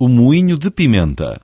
o moinho de pimenta.